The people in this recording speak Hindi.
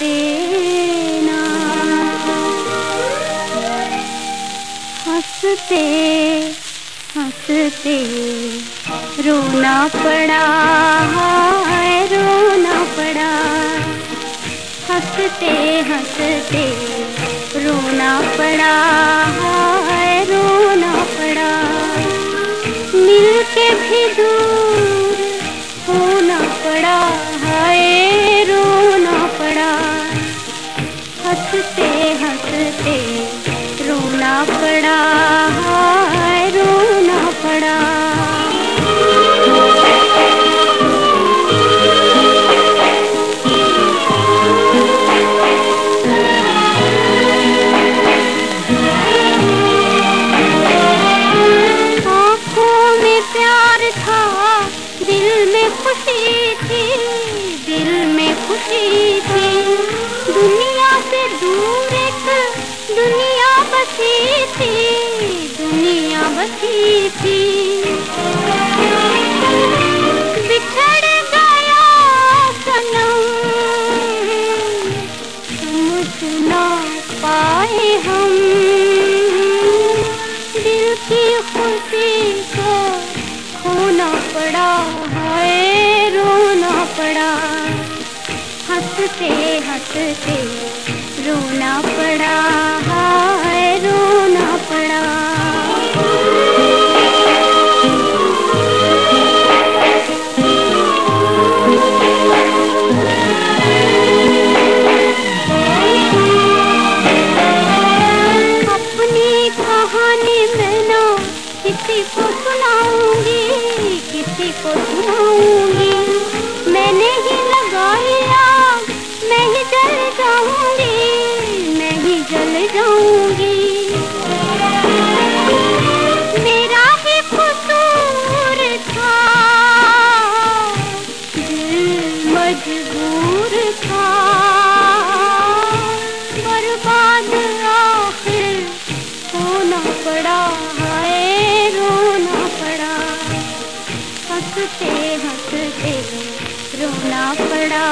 देना। हँसते हँसते रोना पड़ा है रोना पड़ा। हँसते हँसते रोना पड़ा है रोना पड़ा। मिल के भी दूर होना पड़ा है हँसते हँसते रोना पड़ा है रोना पड़ा। दिल में खुशी थी, दिल में खुशी थी। दुनिया से दूर एक दुनिया बसी थी, दुनिया बसी थी। बिछड़ गया सनम ना पाए हम। दिल की खुशी को खोना पड़ा है, रोना पड़ा। हँसते हँसते रोना पड़ा है रोना पड़ा। अपनी कहानी मैं ना किसी को सुनाऊँगी, किसी को सुनाऊँगी। मैंने ही जल जाऊँगी मैं ही जल जाऊँगी। मेरा ही कसूर था, दिल मजबूर था। बर्बाद आखिर होना पड़ा है, रोना पड़ा। हँसते हँसते रोना पड़ा